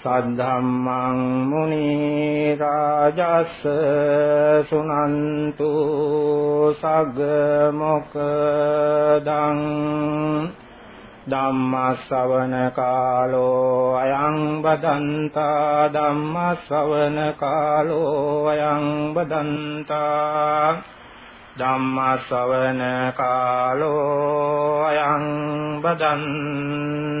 සද්ධම්මං මුනි රාජස් සුනන්තු සග්ග මොකදං ධම්ම ශ්‍රවණ කාලෝ අයං බදන්තා ධම්ම ශ්‍රවණ කාලෝ අයං බදන්තා ධම්ම ශ්‍රවණ කාලෝ අයං බදන්තා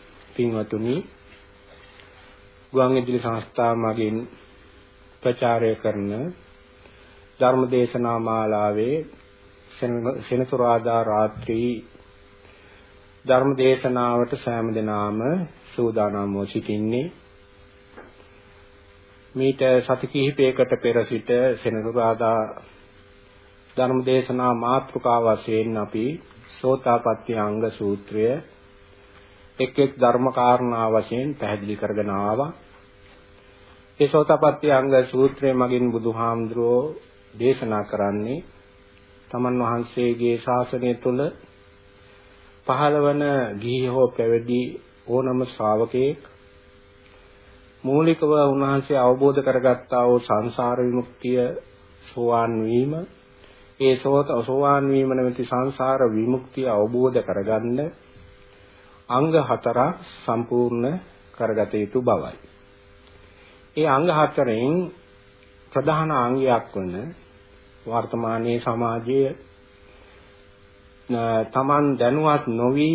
පින්වතුනි ගුවන් විදුලි සංස්ථා මගින් ප්‍රචාරය කරන ධර්මදේශනා මාලාවේ සෙනසුරාදා රාත්‍රී ධර්ම දේශනාවට සෑම දිනාම සූදානම්ව සිටින්නේ. මීට සති කිහිපයකට පෙර සිට සෙනසුරාදා ධර්ම දේශනා මාතෘකා වශයෙන් අපි සෝතාපට්ටි අංග සූත්‍රය එක් එක් ධර්ම කාරණා වශයෙන් පැහැදිලි කරගෙන ආවා. ඒ සෝතාපට්ටි අංග සූත්‍රය මගින් බුදුහාමුදුරෝ දේශනා කරන්නේ තමන් වහන්සේගේ ශාසනය තුළ පහළවන ගිහි හෝ පැවිදි ඕනම ශ්‍රාවකෙක් මූලිකව උන්වහන්සේ අවබෝධ කරගත්තා වූ සංසාර විමුක්තිය සෝවාන් වීම ඒ සෝත සෝවාන් වීම නැමැති සංසාර විමුක්තිය අවබෝධ කරගන්න අංග හතරක් සම්පූර්ණ කරගත යුතු බවයි. ඒ අංග හතරෙන් ප්‍රධාන අංගයක් වන වර්තමානයේ සමාජයේ තමන් දැනුවත් නොවි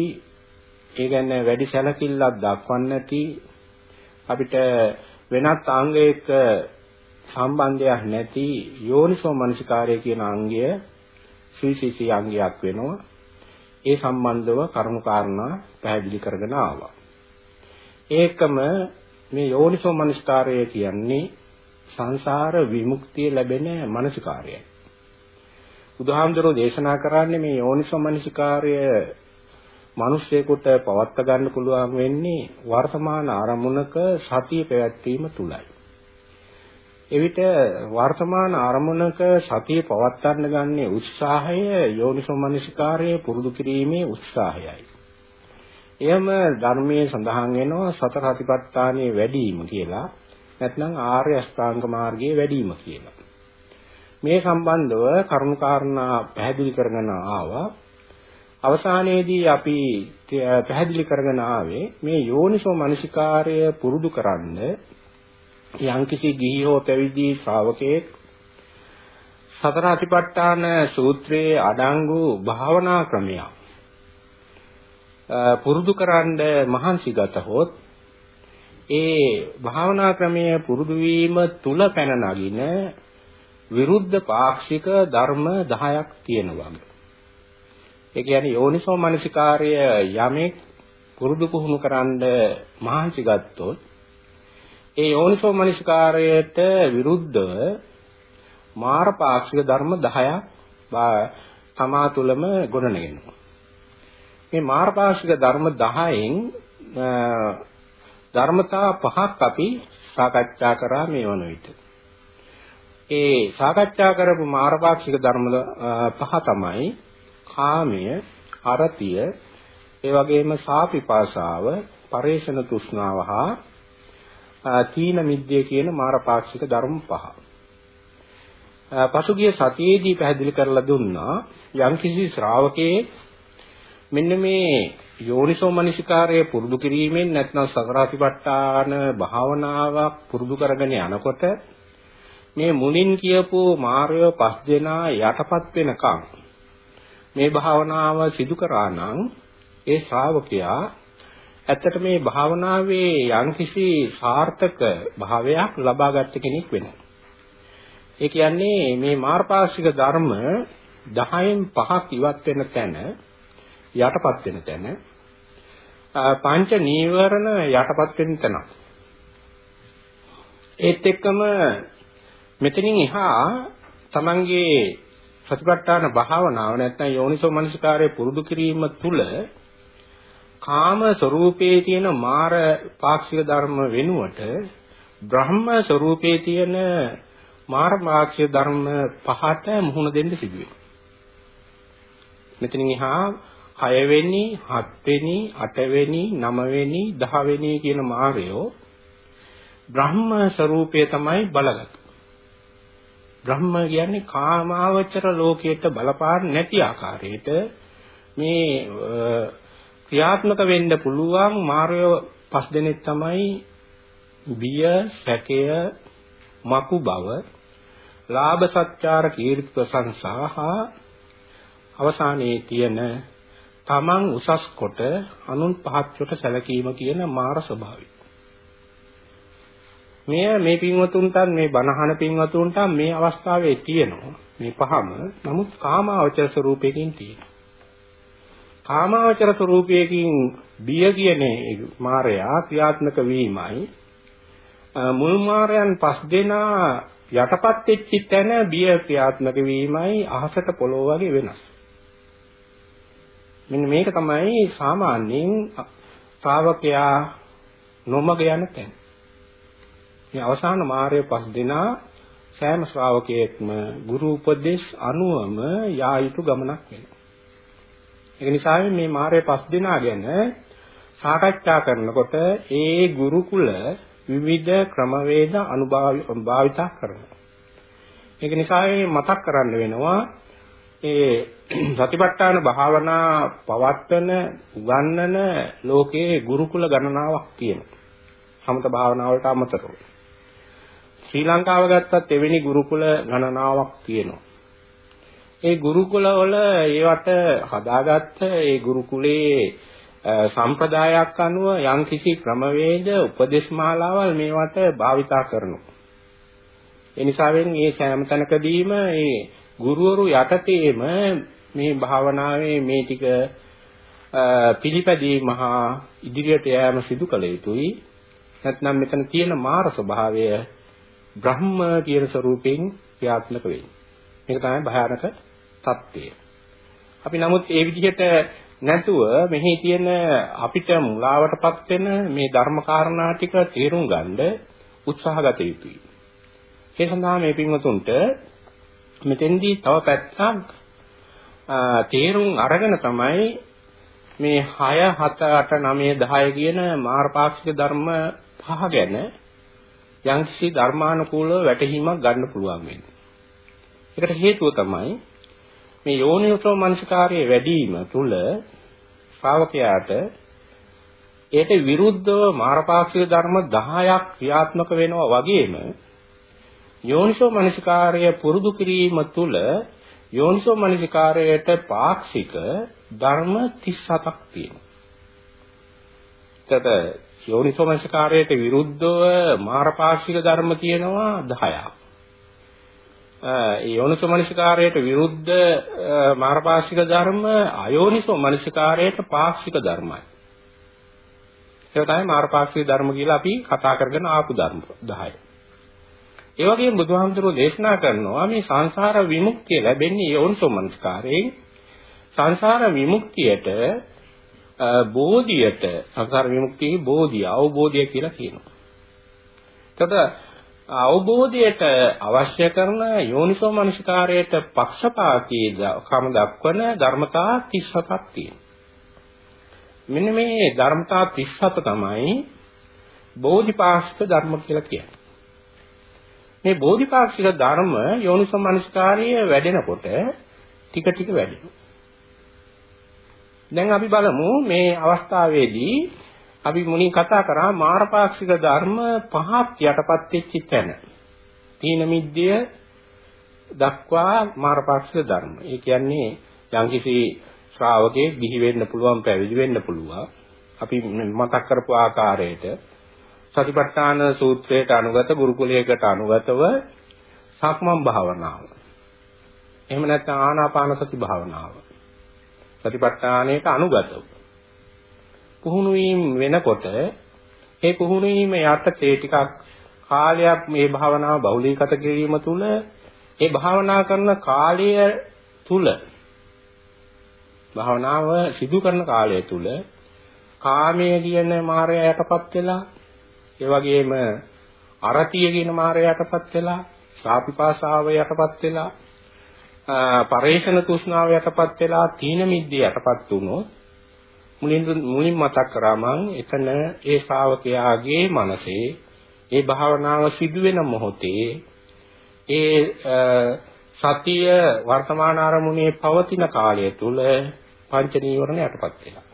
ඒ කියන්නේ වැඩි සැලකිල්ලක් දක්වන්නේ නැති අපිට වෙනත් අංගයක සම්බන්ධයක් නැති යෝනිසෝ මනසිකාරය කියන අංගය CCC අංගයක් වෙනවා. ඒ සම්බන්ධව කරුණු කාරණා පැහැදිලි කරගෙන ආවා. ඒකම මේ යෝනිසෝ මනසිකාරය කියන්නේ සංසාර විමුක්තිය ලැබෙන මනසිකාරයයි. බුදුහාමුදුරෝ දේශනා කරන්නේ මේ යෝනිසෝමනසිකාර්ය මිනිස්සෙකුට පවත්වා ගන්න පුළුවන් වෙන්නේ වර්තමාන ආරමුණක සතිය පැවැත්වීම තුලයි. එවිට වර්තමාන ආරමුණක සතිය පවත්වන්න ගන්නේ උත්සාහය යෝනිසෝමනසිකාර්ය පුරුදු කිරීමේ උත්සාහයයි. එයම ධර්මයේ සඳහන් වෙනවා සතර සතිපට්ඨානයේ වැඩිම කියලා. නැත්නම් ආර්ය අෂ්ටාංග මාර්ගයේ වැඩිම කියලා. මේ සම්බන්ධව කරුණාකාරණා පැහැදිලි කරගෙන ආවා. අවසානයේදී අපි පැහැදිලි කරගෙන ආවේ මේ යෝනිසෝ මනසිකාර්ය පුරුදු කරන්න යම්කිසි ගිහි හෝ පැවිදි ශ්‍රාවකෙක් සතර අතිපට්ඨාන සූත්‍රයේ අඩංගු භාවනා ක්‍රමයක් පුරුදු කරන්න මහන්සි ගතහොත් ඒ භාවනා ක්‍රමය පුරුදු වීම තුල පැන නගින විරුද්ධ පාක්ෂික ධර්ම 10ක් තියෙනවා. ඒ කියන්නේ යෝනිසෝ මනසිකාර්ය යමෙක් පුරුදු පුහුණු කරන්න මහන්සි ගත්තොත් ඒ යෝනිසෝ මනසිකාර්යයට විරුද්ධව මාර පාක්ෂික ධර්ම 10ක් තමා තුළම ගොඩනගෙනවා. මේ මාර පාක්ෂික ධර්ම 10න් ධර්මතා පහක් අපි සාකච්ඡා කරා මේ වන විට. ඒ සාකච්ඡා කරපු මාරපාක්ෂික ධර්ම පහ තමයි කාමය, අරතිය, ඒ වගේම සාපිපාසාව, පරේෂණ තෘෂ්ණාව හා තීන මිද්දේ කියන මාරපාක්ෂික ධර්ම පහ. පසුගිය සතියේදී පැහැදිලි කරලා දුන්නා යම්කිසි ශ්‍රාවකයේ මෙන්න මේ යෝනිසෝ මනසිකාරය පුරුදු කිරීමෙන් නැත්නම් සකරාතිපට්ඨාන භාවනාවක් පුරුදු කරගෙන යනකොට මේ මුලින් කියපු මාර්ය පස් දෙනා යටපත් වෙනකම් මේ භාවනාව සිදු කරා නම් ඒ ශ්‍රාවකයා ඇත්තට මේ භාවනාවේ යම්කිසි සාර්ථක භාවයක් ලබා ගන්න කෙනෙක් වෙනවා. ඒ කියන්නේ මේ මාර්ගපාක්ෂික ධර්ම 10න් 5ක් ඉවත් වෙන තැන යටපත් වෙන තැන පංච නීවරණ යටපත් වෙන තැන. ඒත් එක්කම මෙතනින් එහා තමන්ගේ සතිපට්ඨාන භාවනාව නැත්නම් යෝනිසෝ මනසිකාරය පුරුදු කිරීම තුළ කාම ස්වરૂපයේ තියෙන මාර පාක්ෂික ධර්ම වෙනුවට බ්‍රහ්ම ස්වરૂපයේ තියෙන මාර පාක්ෂික ධර්ම පහට මුහුණ දෙන්න සිදු වෙනවා. මෙතනින් එහා 6 වෙනි, 7 වෙනි, 8 වෙනි, 9 වෙනි, 10 වෙනි කියන මාරයෝ බ්‍රහ්ම ස්වરૂපය තමයි බලගත්. බ්‍රහ්ම කියන්නේ කාමාවචර ලෝකයට බලපාන්නේ නැති ආකාරයට මේ ක්‍රියාත්මක වෙන්න පුළුවන් මාර්ය පස් දෙනෙක් තමයි බිය, සැකය, මකු බව, ලාභ සත්‍චාර කීර්ති ප්‍රශංසා හා අවසානයේ තියෙන තමන් උසස් කොට අනුන් පහත් කොට සැලකීම කියන මාර ස්වභාවය. මෙය මේ පින්වතුන්ට මේ බණහන පින්වතුන්ට මේ අවස්ථාවේ තියෙනවා. මේ පහම නමුත් කාමාවචර ස්වરૂපයකින් තියෙනවා. කාමාවචර ස්වરૂපයකින් බිය කියන මායя ක්‍රියාත්මක වීමයි මුල් මායයන් පස් දෙනා යටපත් වෙච්ච තැන බිය ක්‍රියාත්මක වීමයි අහසට පොළොව වගේ වෙනස්. මෙන්න මේක තමයි සාමාන්‍යයෙන් ශ්‍රාවකයා නොමග යන තැන. මේ අවසාන මාර්ය පස් දෙනා සෑම ශ්‍රාවකයෙක්ම ගුරු උපදේශ අනුවම යා යුතු ගමනක් වෙනවා. ඒ නිසා මේ මාර්ය පස් දෙනා ගැන සාකච්ඡා කරනකොට ඒ ගුරුකුල විවිධ ක්‍රමවේද අනුභාවිතා කරනවා. ඒක නිසා මතක් කරන්න වෙනවා ඒ සතිපට්ඨාන භාවනා පවත්වන උගන්වන ලෝකයේ ගුරුකුල ගණනාවක් තියෙනවා. සමත භාවනාවලට අමතරව. ශ්‍රී ලංකාව ගත්තත් එවැනි ගුරුකුල ගණනාවක් තියෙනවා. ඒ ගුරුකුල වල ඒවට හදාගත්ත ඒ ගුරුකුලේ සම්ප්‍රදායක් අනුව යම්කිසි ක්‍රමවේද උපදේශ මාලාවල් මේවට භාවිතා කරනවා. ඒ නිසාවෙන් මේ සෑම තැනකදීම මේ ගුරුවරු යටතේම මේ භාවනාවේ මේ ටික පිළිපැදීම හා ඉදිරියට යෑම සිදු කළ යුතුයි. නැත්නම් මෙතන තියෙන මාර ස්වභාවය බ්‍රහ්ම කියන ස්වરૂපයෙන් ක්‍රියාත්මක වෙන්නේ. මේක තමයි භයානක தත්ත්වය. අපි නමුත් ඒ විදිහට නැතුව මෙහි තියෙන අපිට මුලාවටපත් වෙන මේ ධර්ම කාරණා ටික තේරුම් ගන්න උත්සාහගත යුතුයි. ඒ සඳහා මේ පින්වතුන්ට මෙතෙන්දී තව පැත්තක් තේරුම් අරගෙන තමයි මේ 6 7 8 9 10 කියන මාර්ගපාක්ෂික ධර්ම පහ ගැන යම්කිසි ධර්මානුකූලව වැටහීමක් ගන්න පුළුවන් වෙන්නේ. ඒකට හේතුව තමයි මේ යෝනිසෝ මනසකාරයේ වැඩිම තුල ශ්‍රාවකයාට ඒට විරුද්ධව මාරපාක්ෂික ධර්ම 10ක් ක්‍රියාත්මක වෙනවා වගේම යෝනිසෝ මනසිකාරය පුරුදු කිරීම තුළ යෝනිසෝ මනසිකාරයට පාක්ෂික ධර්ම 37ක් තියෙනවා. එතකොට යෝනිසෝ මනසිකාරයට විරුද්ධව මාරපාක්ෂික ධර්ම තියෙනවා 10ක්. ඒ යෝනිසෝ මනසිකාරයට විරුද්ධ මාරපාක්ෂික ධර්ම අයෝනිසෝ මනසිකාරයට පාක්ෂික ධර්මයි. ඒක තමයි මාරපාක්ෂික ධර්ම කියලා අපි කතා කරගෙන ආපු ධර්ම 10. ඒ වගේම බුදුහාමුදුරුවෝ දේශනා කරනවා මේ සංසාර විමුක්තිය ලැබෙන්නේ යෝනිසෝ මනසිකාරයෙන් සංසාර විමුක්තියට බෝධියට සංසාර විමුක්තියේ බෝධිය අවබෝධය කියලා කියනවා. එතකොට අවබෝධයට අවශ්‍ය කරන යෝනිසෝ මනසිකාරයට පක්ෂපාතී කම දක්වන ධර්මතා 37ක් තියෙනවා. මෙන්න මේ ධර්මතා 37 තමයි බෝධිපාක්ෂික ධර්ම කියලා කියන්නේ. මේ බෝධිපාක්ෂික ධර්ම යෝනිසෝ මනසිකාරයේ වැඩෙනකොට ටික ටික වැඩෙනවා. දැන් අපි බලමු මේ අවස්ථාවේදී අපි මුලින් කතා කරා මාරපාක්ෂික ධර්ම පහක් යටපත් වෙච්ච තැන. තීන මිද්දය දක්වා මාර්ගපාක්ෂික ධර්ම. ඒ කියන්නේ යම්කිසි ශ්‍රාවකෙක් දිහි වෙන්න පුළුවන් පැවිදි වෙන්න පුළුවන්. අපි මතක් කරපු ආකාරයට සතිපට්ඨාන සූත්‍රයට අනුගත ගුරුකුලයකට අනුගතව සක්මන් භාවනාව. එහෙම නැත්නම් ආනාපාන සති භාවනාව. සතිපට්ඨානයට අනුගතව. පුහුණු වීම වෙනකොට ඒ පුහුණු වීම යටතේ ටිකක් කාලයක් මේ භාවනාව බහුලීගත කිරීම තුළ ඒ භාවනා කරන කාලය තුල භාවනාව සිදු කරන කාලය තුල කාමයේ කියන මායя යටපත් වෙලා ඒ වගේම අරතිය කියන මායя යටපත් වෙලා සාපිපාසාව යටපත් වෙලා පරේෂණ තෘෂ්ණාව යටපත් වෙලා තීන මිද්දේ යටපත් වුණොත් මුලින් මුලින් මතක් කරා මං එතන ඒ ශ්‍රාවකයාගේ මනසේ ඒ භාවනාව සිදු වෙන මොහොතේ ඒ සතිය වර්තමාන අරමුණේ පවතින කාලය තුල පංච නීවරණ යටපත් වෙනවා.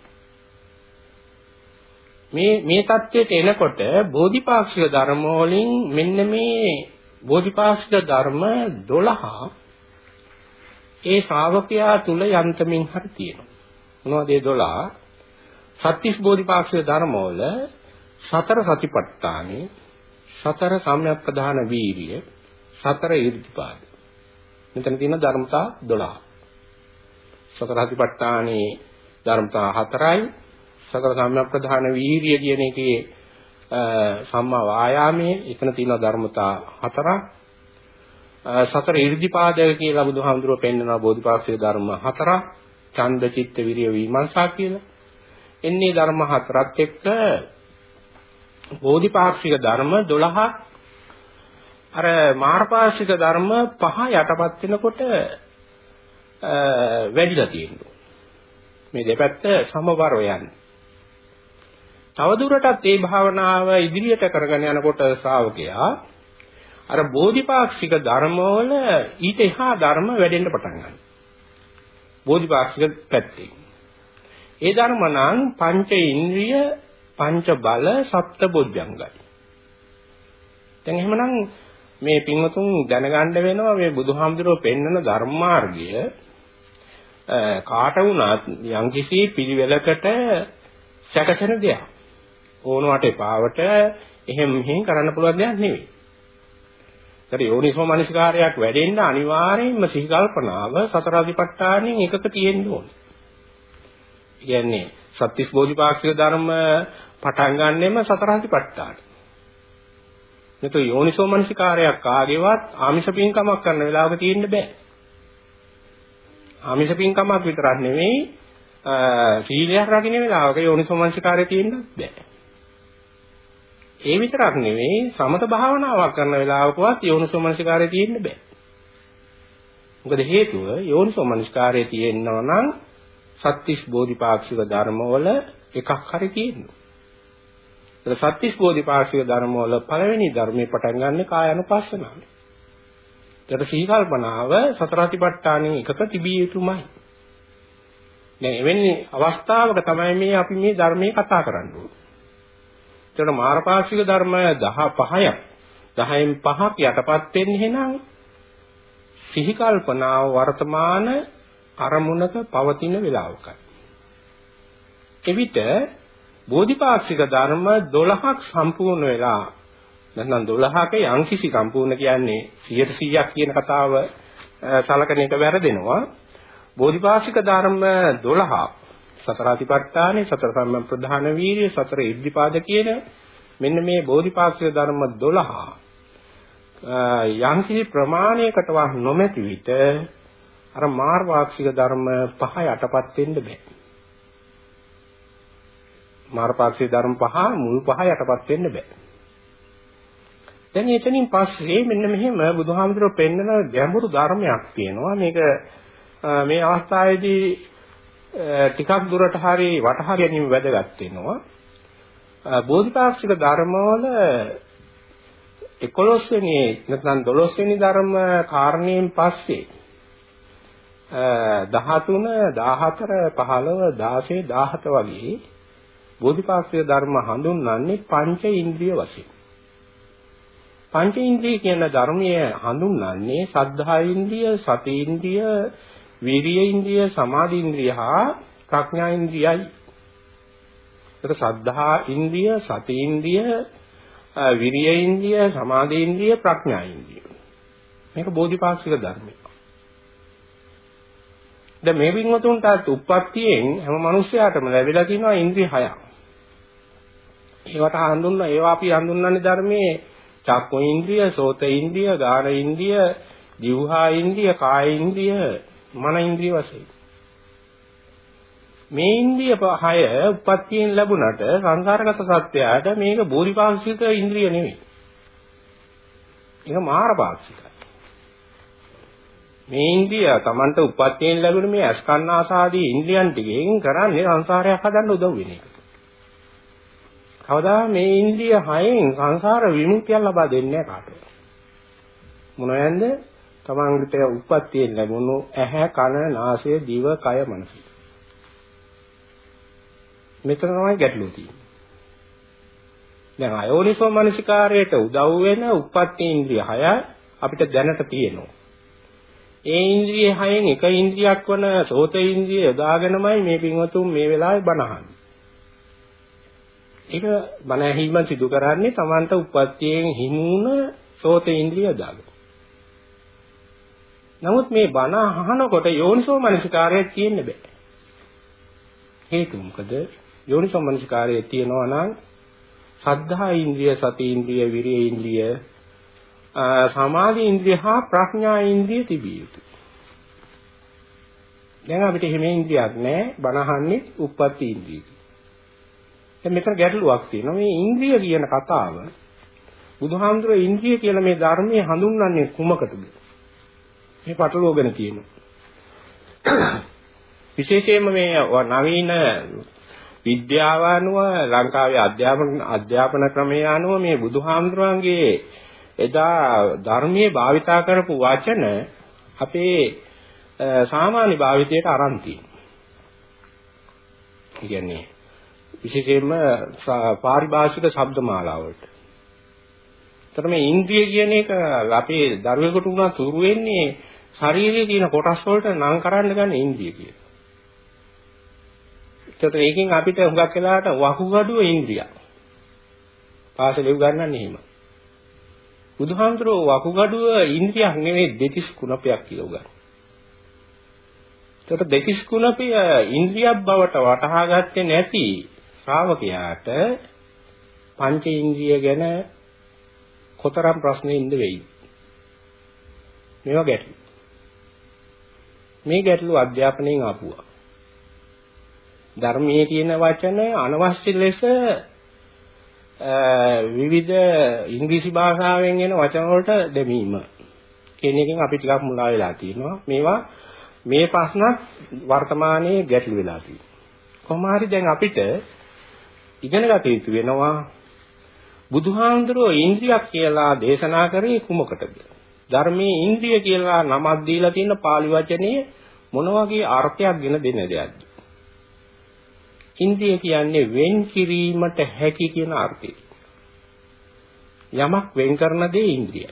මේ මේ தත්වයට එනකොට බෝධිපාක්ෂික ධර්ම වලින් මෙන්න මේ බෝධිපාක්ෂික ධර්ම 12 ඒ ශ්‍රාවකයා තුල යන්තමින් හරි තියෙනවා. මොනවද ඒ 12? සත්‍තිස් බෝධිපාක්ෂික ධර්ම වල සතර සතිපට්ඨානේ සතර සම්‍යක් ප්‍රධාන වීර්ය සතර ඊර්තිපාද. මෙතන තියෙන ධර්මතා 12. සතර හතිපට්ඨානේ ධර්මතා 4යි. සතර සම්‍යක්ප්‍රධාන වීර්ය කියන එකේ සම්මා වායාමයේ එතන තියෙන ධර්මතා 4ක්. සතර ඊර්තිපාද කියලා බුදුහාමුදුරුව පෙන්වනවා බෝධිපාක්ෂික ධර්ම 4ක්. ඡන්ද චිත්ත විරිය විමර්ශා කියලා. එන්නේ ධර්ම හතරත් එක්ක බෝධිපාක්ෂික ධර්ම 12ක් අර මාර්ගපාක්ෂික ධර්ම පහ යටපත් වෙනකොට වැඩිලා තියෙනවා. මේ දෙපැත්ත සමබරව යන්නේ. තවදුරටත් මේ භාවනාව ඉදිරියට කරගෙන යනකොට ශ්‍රාවකයා අර බෝධිපාක්ෂික ධර්මවල ඊට එහා ධර්ම වැඩෙන්න පටන් ගන්නවා. බෝධිපාක්ෂික පැත්තේ. ඒ ධර්ම නම් පංච ඉන්ද්‍රිය, පංච බල, සප්ත බොජ්ජංගයි. දැන් එහෙමනම් මේ පින්වතුන් දැනගන්න වෙනවා මේ බුදුහාමුදුරුවෝ පෙන්වන ධර්මාර්ගය කාට වුණත් යම්කිසි පිළිවෙලකට සැකසෙන දෙයක්. ඕනවට එපාවට එහෙම මෙහෙම කරන්න පුළුවන් දෙයක් නෙවෙයි. ඒතර යෝනිසෝ මනසිකාරයක් වැඩෙන්න අනිවාර්යයෙන්ම සිහි කල්පනාව සතර අධිපට්ඨානෙන් එකක තියෙන්න ඕනේ. කියන්නේ සත්‍තිස් බෝධිපාක්ෂික ධර්ම පටන් ගන්නෙම සතර අධිපට්ඨානෙ. නැතු යෝනිසෝ මනසිකාරයක් කාගේවත් ආමිෂ පින්කමක් කරන වෙලාවක තියෙන්න බෑ. ආමිෂ පින්කමක් විතරක් නෙවෙයි සීලයක් රකින්න වෙලාවක යෝනිසෝ මනසිකාරය තියෙන්නත් බෑ. ඒ විතරක් නෙවෙයි සමත භාවනාවක් කරන වෙලාවකවත් යෝනිසෝ මනසිකාරය තියෙන්න බෑ. මොකද හේතුව යෝනිසෝ මනසිකාරය තියෙනවා නම් සත්‍තිස් බෝධිපාක්ෂික ධර්මවල එකක් හරි තියෙනවා. ඒක සත්‍තිස් බෝධිපාක්ෂික ධර්ම වල පළවෙනි ධර්මයේ පටන් ගන්න කායानुපස්සනාව. ඒකට සිහි කල්පනාව සතරාතිපට්ඨානෙ එකක තිබිය යුතුමයි. දැන් එවැනි අවස්ථාවක තමයි මේ අපි මේ ධර්මයේ කතා කරන්නේ. ඒකට මාරපාක්ෂික ධර්ම 15ක් 10න් 5ක් යටපත් වෙන්නේ එහෙනම් සිහි කල්පනාව වර්තමාන අරමුණක පවතින වෙලාවකයි. එවිට බෝධිපාක්ෂික ධර්ම 12ක් සම්පූර්ණ වෙලා නැත්නම් 12ක යම්කිසි සම්පූර්ණ කියන්නේ 100%ක් කියන කතාව සලකන එක වැරදෙනවා බෝධිපාක්ෂික ධර්ම 12ක් සතරාතිපට්ඨානේ සතර සම්ම ප්‍රධාන වීර්ය සතර ඉද්ධිපාද කියන මෙන්න මේ බෝධිපාක්ෂික ධර්ම 12 යම්කිසි ප්‍රමාණයකටවත් නොමැති විට අර මාර්ගාක්ෂික ධර්ම පහ යටපත් වෙන්න බෑ මාර්ගපාක්ෂික ධර්ම පහ මුල් පහ යටපත් වෙන්න බෑ. දැන් එතනින් පස්සේ මෙන්න මෙහෙම බුදුහාමුදුරුවෝ පෙන්නන ගැඹුරු ධර්මයක් තියෙනවා. මේක මේ අවස්ථාවේදී ටිකක් දුරට හරි වටහා ගැනීම වැදගත් වෙනවා. බෝධිපාක්ෂික ධර්මවල 11 වෙනි නැත්නම් 12 වෙනි ධර්ම කාරණයෙන් පස්සේ 13 14 15 16 17 වගේ බෝධිපාක්ෂික ධර්ම හඳුන්වන්නේ පංච ඉන්ද්‍රිය වශයෙන්. පංච ඉන්ද්‍රිය කියන ධර්මය හඳුන්වන්නේ සද්ධා ඉන්ද්‍රිය, සති ඉන්ද්‍රිය, විරිය ඉන්ද්‍රිය, සමාධි ඉන්ද්‍රිය හා ප්‍රඥා ඉන්ද්‍රියයි. ඒක සද්ධා ඉන්ද්‍රිය, සති ඉන්ද්‍රිය, විරිය ඉන්ද්‍රිය, සමාධි ඉන්ද්‍රිය, ප්‍රඥා ඉන්ද්‍රිය. මේක බෝධිපාක්ෂික ධර්මයක්. දැන් මේ වින්වතුන්ට උප්පත්තියෙන් හැම මිනිස්යාටම ලැබිලා තියෙනවා ඉන්ද්‍රිය හයක්. ඒවට හඳුන්වන ඒවා අපි හඳුන්වන්නේ ධර්මයේ චක්කු ඉන්ද්‍රිය, සෝත ඉන්ද්‍රිය, ගාන ඉන්ද්‍රිය, જીවහා ඉන්ද්‍රිය, කාය ඉන්ද්‍රිය, මන ඉන්ද්‍රිය වශයෙන්. මේ ඉන්ද්‍රිය පහය උප්පත්තියෙන් ලැබුණට සංසාරගත සත්‍යයට මේක බෝධිපාක්ෂික ඉන්ද්‍රිය නෙවෙයි. ඒක මාරපාක්ෂිකයි. මේ ඉන්ද්‍රිය Tamanට උප්පත්තියෙන් ලැබුණ මේ අස්කන්නාසාදී ඉන්ද්‍රියන් ටිකෙන් කරන්නේ සංසාරයක් හදන්න උදව් වෙන එක. කවදා මේ ඉන්ද්‍රිය හයෙන් සංසාර විමුක්තිය ලබා දෙන්නේ කාටද? මොනවැන්ද? තමන්ගට උප්පත්තියෙන් ලැබුණු ඇහැ, කන, නාසය, දිව, කය, මනස. මෙතන තමයි ගැටලුව තියෙන්නේ. දැන් අයෝනිසෝ මනසිකාරයට උදව් වෙන උප්පත්ති ඉන්ද්‍රිය හය අපිට දැනට තියෙනවා. ඒ ඉන්ද්‍රිය හයෙන් එක ඉන්ද්‍රියක් වන සෝත ඉන්ද්‍රිය යොදාගෙනමයි මේ පින්වතුන් මේ වෙලාවේ බණහන්නේ. ඒක බණ ඇහිම සිදු කරන්නේ Tamanta උප්පත්තියෙන් හිමුණ සෝත ඉන්ද්‍රිය දාගෙන. නමුත් මේ බණ අහනකොට යෝනිසෝ මනසිකාරය තියෙන්න බෑ. හේතුව මොකද? යෝනිසෝ මනසිකාරය තියෙනවා නම් සද්ධා ඉන්ද්‍රිය, සති ඉන්ද්‍රිය, විරිය ඉන්ද්‍රිය, සමාධි ඉන්ද්‍රිය හා ප්‍රඥා ඉන්ද්‍රිය තිබිය යුතුයි. දැන් අපිට හිමේ ඉන්ද්‍රියක් නැහැ. බණ අහන්නේ උප්පත්ති ඉන්ද්‍රියයි. දැන් මෙතන ගැටලුවක් තියෙනවා. මේ ඉන්ද්‍රිය කියන කතාව බුදුහාමුදුරුවෝ ඉන්ද්‍රිය කියලා මේ ධර්මයේ හඳුන්වන්නේ කුමකටද? මේ පටලවගෙන තියෙනවා. විශේෂයෙන්ම මේ නවීන විද්‍යාව අනුව ලංකාවේ අධ්‍යාපන අධ්‍යාපන ක්‍රමය අනුව මේ බුදුහාමුදුරන්ගේ එදා ධර්මයේ භාවිතා කරපු වචන අපේ සාමාන්‍ය භාවිතයට අරන් තියෙනවා. කියන්නේ විශේෂයෙන්ම පාරිභාෂික ශබ්දමාලාවලට. ඒතර මේ ඉන්ද්‍රිය කියන එක අපේ දරුවෙකුට උනා තුරු වෙන්නේ ශරීරයේ තියෙන කොටස් වලට නම් කරන්න ගන්න ඉන්ද්‍රිය කියලා. ඒතර ඒකෙන් අපිට හුඟක් වෙලාවට වහුගඩුව ඉන්ද්‍රිය. පාසලෙව ගන්නන්නේ එහෙම. බුදුහාමුදුරුවෝ වකුගඩුව ඉන්ද්‍රියක් නෙවෙයි දෙතිස් කුණපයක් කියලා උගන්වනවා. ඒකට දෙතිස් කුණපය ඉන්ද්‍රියක් බවට වටහා ගත්තේ නැති ශ්‍රාවකයාට පංච ඉන්ද්‍රිය ගැන කොතරම් ප්‍රශ්නේ ඉන්න වෙයිද? මේවා ගැටලු. මේ ගැටලු අධ්‍යාපනයෙන් ආපුවා. ධර්මයේ තියෙන වචන අනවශ්‍ය ලෙස විවිධ ඉංග්‍රීසි භාෂාවෙන් එන වචන වලට දෙමීම කියන එකෙන් අපි ටිකක් මුලා වෙලා තියෙනවා. මේවා මේ ප්‍රශ්නත් වර්තමානයේ ගැටලු වෙලා තියෙනවා. කොහොම හරි දැන් අපිට ඉගෙන ගත යුතු වෙනවා බුදුහාමුදුරුවෝ ඉන්ද්‍රියක් කියලා දේශනා කරේ කුමකටද? ධර්මයේ ඉන්ද්‍රිය කියලා නමක් දීලා තියෙන pāli වචනේ මොන වගේ අර්ථයක් ගෙන දෙන දෙයක්ද? ඉන්ද්‍රිය කියන්නේ වෙන් කිරීමට හැකි කියන අර්ථය. යමක් වෙන් කරන දේ ඉන්ද්‍රියයි.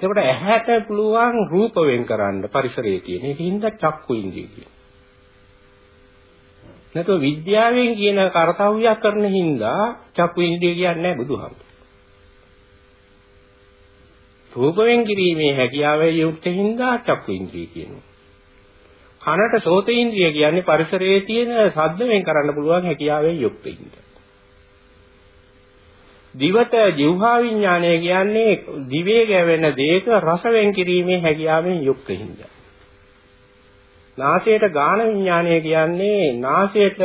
එතකොට ඇහැට පුළුවන් රූප වෙන් කරන්න පරිසරයේ තියෙන. ඒකින්ද චක්කු ඉන්ද්‍රිය කියන්නේ. නැතුව විද්‍යාවෙන් කියන කාර්යයක් කරන හින්දා චක්කු ඉන්ද්‍රිය කියන්නේ නැහැ බුදුහාමුදුරුවෝ. රූපයෙන් කිරීමේ හැකියාවේ යුක්ත හින්දා චක්කු ඉන්ද්‍රිය කියනවා. කනට සෝත ඉන්ද්‍රිය කියන්නේ පරිසරයේ තියෙන ශබ්ද වෙන් කරන්න පුළුවන් හැකියාවේ යුක්ත හින්දා. දිවට જીවහා විඥානය කියන්නේ දිවේ ගැවෙන දේක රස වෙන් කිරීමේ හැකියාවෙන් යුක්ත හින්දා. නාසයට ගාන විඥානය කියන්නේ නාසයට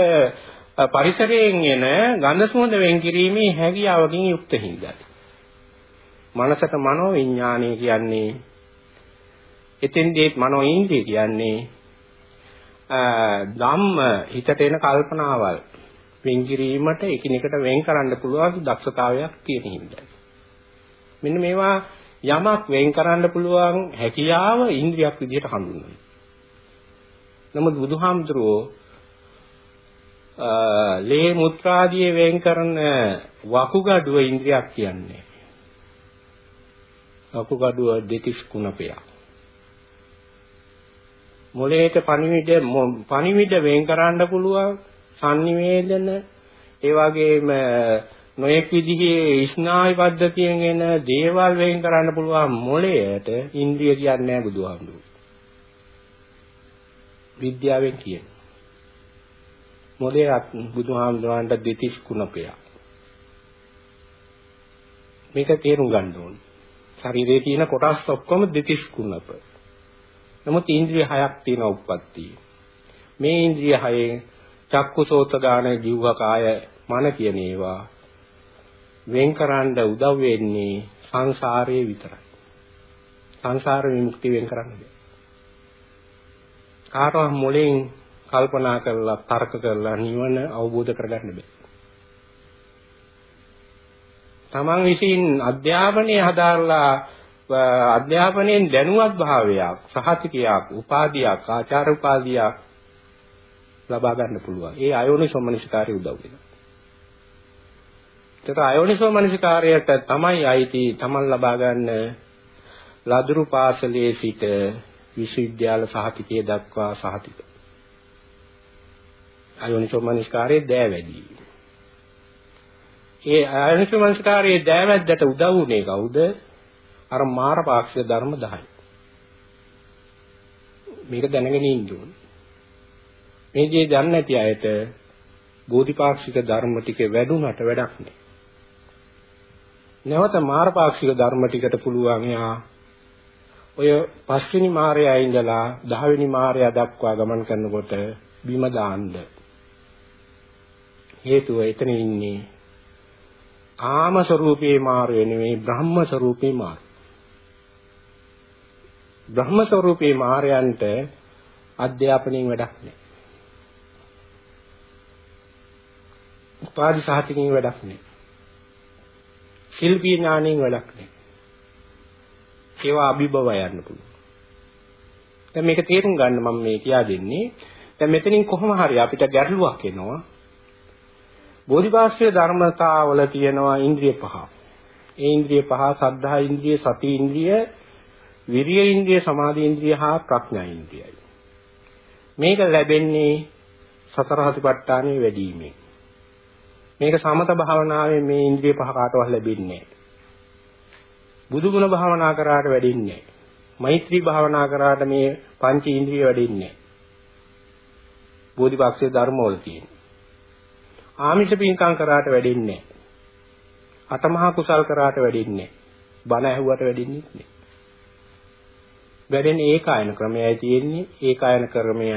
පරිසරයෙන් එන ගන්ධ සුවඳ වෙන් කිරීමේ හැකියාවකින් යුක්ත හින්දා. මනසට මනෝ විඥානය කියන්නේ එතෙන්දී මනෝ ඉන්ද්‍රිය කියන්නේ ධම්ම හිතට එන කල්පනාවල් වෙන් කිරීමට එකිනෙකට වෙන් කරන්න පුළුවන් දක්ෂතාවයක් තියෙන හින්දා. මෙන්න මේවා යමක් වෙන් කරන්න පුළුවන් හැකියාව ඉන්ද්‍රියක් විදිහට හඳුන්වනවා. නමුත් බුදුහාමුදුරුවෝ ලේ මුත්‍රාදී වෙන් කරන වකුගඩුව ඉන්ද්‍රියක් කියන්නේ. වකුගඩුව දෙතිස් කුණපයක්. මොලේට පණිවිඩ පණිවිඩ වෙන් කරන්න පුළුවන් sannivedana ඒ වගේම නොයෙක් විදිහේ ස්නායු පද්ධතියෙන් එන දේවල් වෙන් කරන්න පුළුවන් මොළයට ඉන්ද්‍රිය කියන්නේ නැහැ බුදුහාමුදුරුවෝ. විද්‍යාවෙන් කියන. මොළයත් බුදුහාමුදුරන්ට දෙතිස් කුණපයක්. මේක තේරුම් ගන්න ඕනේ. ශරීරයේ තියෙන කොටස් ඔක්කොම දෙතිස් කුණප. නමුත් ඉන්ද්‍රිය හයක් තියෙන උප්පත්තිය. මේ ඉන්ද්‍රිය හයෙන් චක්කුසෝත ගාන ජීව කාය මන කියන ඒවා වෙන්කරන්න උදව් වෙන්නේ සංසාරයේ විතරයි. සංසාර විමුක්ති වෙන් කරන්න බෑ. කාටවත් මොලෙන් කල්පනා කරලා තර්ක කරලා නිවන අවබෝධ කරගන්න බෑ. තමන් විසින් අධ්‍යාපනය හදාරලා අධ්‍යාපනයෙන් දැනුවත් භාවයක් සහතිකයක් උපාධියක් ආචාර උපාධියක් ලබා ගන්න පුළුවන්. ඒ අයෝනිසෝමනසිකාරය උදව් වෙනවා. ඒක අයෝනිසෝ මනසිකාරයට තමයි අයිති තමන් ලබා ගන්න ලදරු පාසලේ සිට විශ්වවිද්‍යාල සහතිකයේ දක්වා සහතික. අයෝනිසෝ මනසිකාරයේ දෑ වැඩි. ඒ අයෝනිසෝ මනසිකාරයේ දෑවැද්දට උදව් වුණේ කවුද? අර මාරපාක්ෂික ධර්ම 10. මේක දැනගෙන ඉන්න ඕනේ. මේ දේ දන්නේ නැති අයට බෝධිපාක්ෂික ධර්ම ටික වැඩුණට වැඩක් නෑ. නැවත මාරපාක්ෂික ධර්ම ටිකට පුළුවන් යා ඔය පස්වෙනි මාරයා ඉඳලා දහවෙනි මාරයා දක්වා ගමන් කරනකොට බිම දාන්න හේතුව එතන ඉන්නේ කාම ස්වરૂපේ මාරය නෙවෙයි බ්‍රහ්ම ස්වરૂපේ මාරය බ්‍රහ්ම ස්වરૂපේ මාරයන්ට අධ්‍යාපනයෙන් වැඩක් නැහැ උපාදි සහතිකින් වැඩක් නැහැ ශිල්පී ඥාණයෙන් වැඩක් නැහැ. ඒවා අභිබව යන්න පුළුවන්. දැන් මේක තේරුම් ගන්න මම මේ කියා දෙන්නේ. දැන් මෙතනින් කොහොම හරි අපිට ගැටලුවක් එනවා. බෝධිපාක්ෂික ධර්මතාවල තියෙනවා ඉන්ද්‍රිය පහ. ඒ ඉන්ද්‍රිය පහ සද්ධා ඉන්ද්‍රිය, සති ඉන්ද්‍රිය, විරිය ඉන්ද්‍රිය, සමාධි ඉන්ද්‍රිය හා ප්‍රඥා ඉන්ද්‍රියයි. මේක ලැබෙන්නේ සතර හතිපට්ඨානෙ වැඩිීමෙන්. මේක සමත භාවනාවේ මේ ඉන්ද්‍රිය පහ කාටවත් ලැබෙන්නේ නැහැ. බුදු ගුණ භාවනා කරාට වැඩින්නේ නැහැ. මෛත්‍රී භාවනා කරාට මේ පංච ඉන්ද්‍රිය වැඩින්නේ නැහැ. බෝධිපාක්ෂික ධර්මවල තියෙන. ආමිෂ පින්කම් කරාට වැඩින්නේ නැහැ. අටමහා කුසල් කරාට වැඩින්නේ නැහැ. බණ ඇහුවට වැඩින්නේ නැහැ. වැඩෙන්නේ ඒකායන ක්‍රමයයි තියෙන්නේ. ඒකායන ක්‍රමය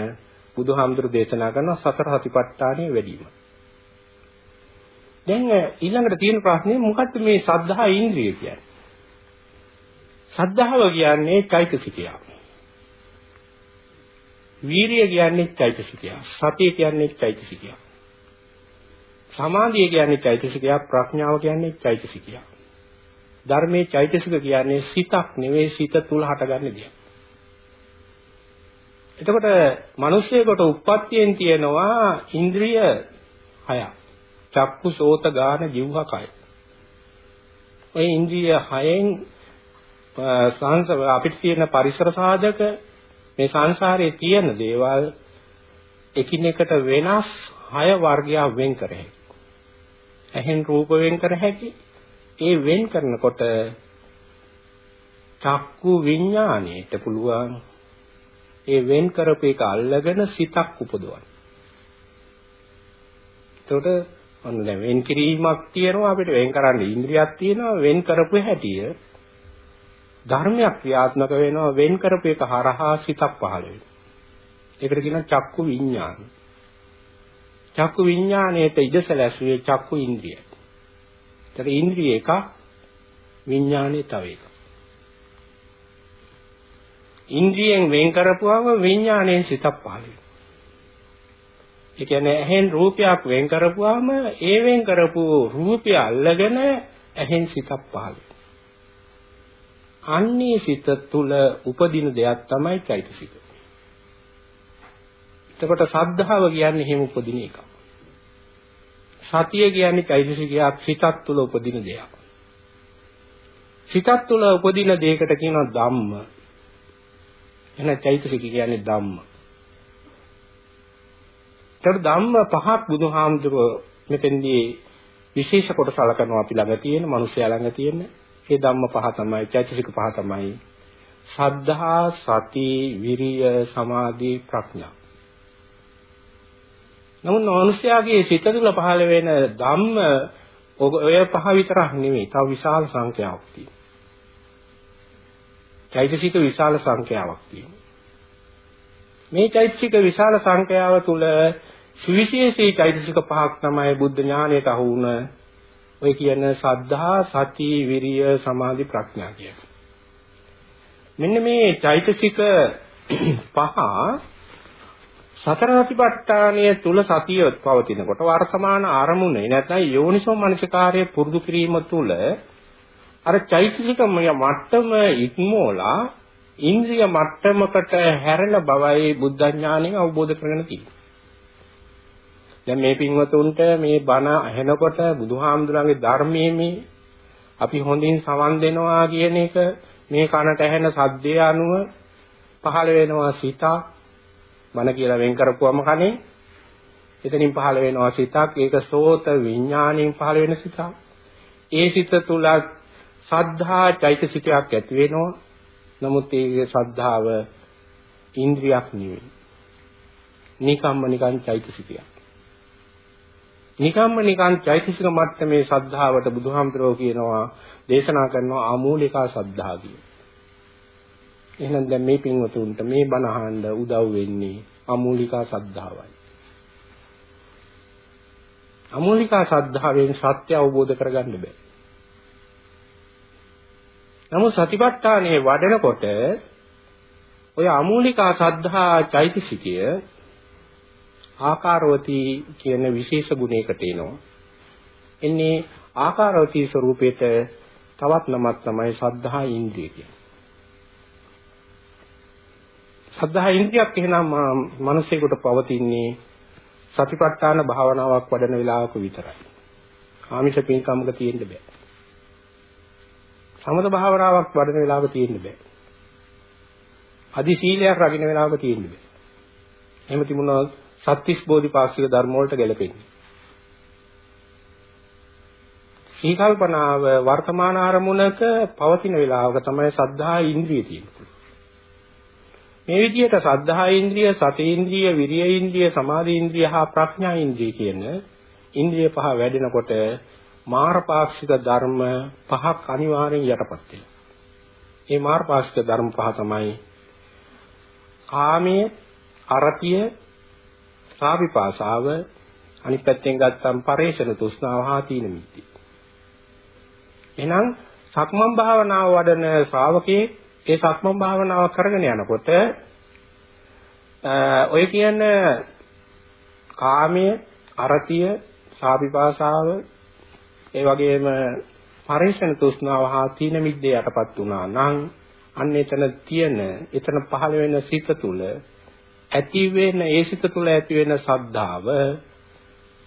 බුදුහාමුදුරු දේශනා කරන සතර සතිපට්ඨානෙ වැඩිම. දැන් ඊළඟට තියෙන ප්‍රශ්නේ මොකක්ද මේ සද්ධා ඉන්ද්‍රිය කියන්නේ? සද්ධාව කියන්නේ චෛතසිකය. වීරිය කියන්නේ චෛතසිකය. සතිය කියන්නේ චෛතසිකය. සමාධිය කියන්නේ චෛතසිකය. ප්‍රඥාව කියන්නේ චෛතසිකය. ධර්මයේ චෛතසික කියන්නේ සිතක් නෙවෙයි සිත තුල හටගන්න දෙයක්. එතකොට මිනිස්සෙකුට උප්පත්තියෙන් තියෙනවා ඉන්ද්‍රිය හයක්. චක්කු සෝත ගාන જીවහ කය. ඔය ඉන්ද්‍රිය හයෙන් සංස අපිට තියෙන පරිසර සාධක මේ සංසාරයේ තියෙන දේවල් එකිනෙකට වෙනස් හය වර්ගයක් වෙන් කර හැකියි. ඇහෙන් රූප වෙන් කර හැකි. ඒ වෙන් කරනකොට චක්කු විඥාණයට පුළුවන් ඒ වෙන් කරපු එක අල්ලගෙන සිතක් උපදවන්න. එතකොට ඔන්න දැන් වෙන් කිරීමක් තියෙනවා අපිට වෙන් කරන්න ඉන්ද්‍රියක් තියෙනවා වෙන් කරපු හැටිය ධර්මයක් ක්‍රියාත්මක වෙනවා වෙන් කරපු එක හරහා සිතක් පහළ වෙනවා. ඒකට කියනවා චක්කු විඥාන. චක්කු විඥාණයට ඉඩසැලැස්සුවේ චක්කු ඉන්ද්‍රිය. ඒතර ඉන්ද්‍රිය එක විඥාණය තව එකක්. ඉන්ද්‍රියෙන් වෙන් කරපුවම විඥාණයෙන් සිතක් පහළ වෙනවා. ඒ කියන්නේ ඇහෙන් රූපයක් වෙන් කරපුවාම ඒ වෙන් කරපු රූපය අල්ලගෙන ඇහෙන් සිතක් පහළ අන්නේ සිත තුල උපදින දෙයක් තමයි චෛතසික. එතකොට සද්ධාව කියන්නේ එහෙම උපදින එකක්. සතිය කියන්නේ චෛතසිකයක් සිතක් තුළ උපදින දෙයක්. සිතක් තුළ උපදින දෙයකට කියනවා ධම්ම. එහෙනම් චෛතසික කියන්නේ ධම්ම. ඒතර ධම්ම පහක් බුදුහාමුදුරුවෝ මෙතෙන්දී විශේෂ කොට සලකනවා අපි ළඟ තියෙන, මිනිස්යා ළඟ තියෙන. ඒ ධම්ම පහ තමයි චෛතසික පහ තමයි. සද්ධා, සති, විරිය, සමාධි, ප්‍රඥා. නමුත් මිනිස්යාගේ සිත තුළ පහළ වෙන ධම්ම ඔය පහ විතරක් නෙමෙයි. තව විශාල සංඛ්‍යාවක් තියෙනවා. චෛතසික විශාල සංඛ්‍යාවක් තියෙනවා. මේ චෛතසික විශාල සංඛ්‍යාව තුළ සුවිශේෂී චෛතසික පහක් තමයි බුද්ධ ඥානයට අහු වුණ ඔය කියන සද්ධා, සති, විරිය, සමාධි, ප්‍රඥා කියන. මෙන්න මේ චෛතසික පහ සතර සතිපට්ඨානය තුල සතිය පවතිනකොට වර්තමාන ආරමුණේ නැත්නම් යෝනිසෝ මනසිකාර්ය පුරුදු කිරීම තුල අර චෛතසික මට්ටම ඉක්මෝලා ඉන්ද්‍රිය මට්ටමකට හැරෙන බවයි බුද්ධ ඥාණයෙන් අවබෝධ කරගෙන තියෙන්නේ. දැන් මේ පින්වතුන්ට මේ බණ අහෙනකොට බුදුහාමුදුරන්ගේ ධර්මයේ මේ අපි හොඳින් සවන් දෙනවා කියන එක මේ කනට ඇහෙන සද්දය අනුව පහළ වෙනවා සිතක් බණ කියලා වෙන් කරපුවම කනේ. එතනින් පහළ වෙනවා සිතක්. ඒක සෝත විඥාණයෙන් පහළ වෙන සිතක්. ඒ සිත තුල සද්ධා චෛතසිකයක් ඇති වෙනවා නමුත් ඒ ශ්‍රද්ධාව ඉන්ද්‍රියක් නෙවෙයි නිකම්ම නිකන් චෛතසිකයක් නිකම්ම නිකන් චෛතසික මට්ටමේ ශ්‍රද්ධාවට බුදුහාමුදුරුවෝ කියනවා දේශනා කරනවා ආමූලිකා ශ්‍රද්ධා කියලා. එහෙනම් දැන් මේ පින්වතුන්ට මේ බණ අහන්න උදව් වෙන්නේ අමූලිකා ශ්‍රද්ධාවයි. අමූලිකා ශ්‍රද්ධාවෙන් සත්‍ය අවබෝධ කරගන්න බෑ. නමුත් සතිපට්ඨානයේ වඩනකොට ඔය අමූලිකා ශ්‍රද්ධා චෛතසිකය ආකාරවතී කියන විශේෂ ගුණයකට එනවා. එන්නේ ආකාරවතී ස්වરૂපයට තවත් නමක් තමයි සද්ධා ඉන්ද්‍රිය කියන්නේ. සද්ධා ඉන්ද්‍රියක් එහෙනම් මිනිසෙකුට පවතින්නේ සතිපට්ඨාන භාවනාවක් වඩන වෙලාවක විතරයි. ආමිෂ පින්කමක තියෙන්න බෑ. සමත භාවනාවක් වඩන වෙලාවක තියෙන්න බෑ. අදි සීලයක් රකින්න වෙලාවක තියෙන්න බෑ. එහෙම තිබුණොත් සත්‍තිස් බෝධිපාක්ෂික ධර්ම වලට ගැලපෙන්නේ. සීකල්පනාව වර්තමාන ආරමුණක පවතින වෙලාවක තමයි සද්ධා ඉන්ද්‍රිය තියෙන්නේ. මේ විදිහට සද්ධා ඉන්ද්‍රිය, සති ඉන්ද්‍රිය, විරිය ඉන්ද්‍රිය, සමාධි ඉන්ද්‍රිය හා ප්‍රඥා ඉන්ද්‍රිය කියන ඉන්ද්‍රිය පහ වැඩෙනකොට මාරපාක්ෂික ධර්ම පහක් අනිවාර්යෙන් යටපත් වෙනවා. මේ මාරපාක්ෂික ධර්ම පහ තමයි කාමයේ, අරතිය, සාවිපාසාව, අනිත් පැත්තෙන් ගත්තම් පරේෂණ තෘෂ්ණාව හා තීන මිද්දේ. එහෙනම් සක්මන් භාවනාව වඩන ශ්‍රාවකේ ඒ සක්මන් භාවනාව කරගෙන යනකොට ඔය කියන කාමයේ අරතිය සාපිපාසාව ඒ වගේම පරිශන තෘෂ්ණාව හා තීන මිද්දේ යටපත් වුණා නම් අන්න එතන තියෙන එතන පහළ වෙන සිත තුල ඇති වෙන ඒ සිත තුල ඇති වෙන සද්ධාව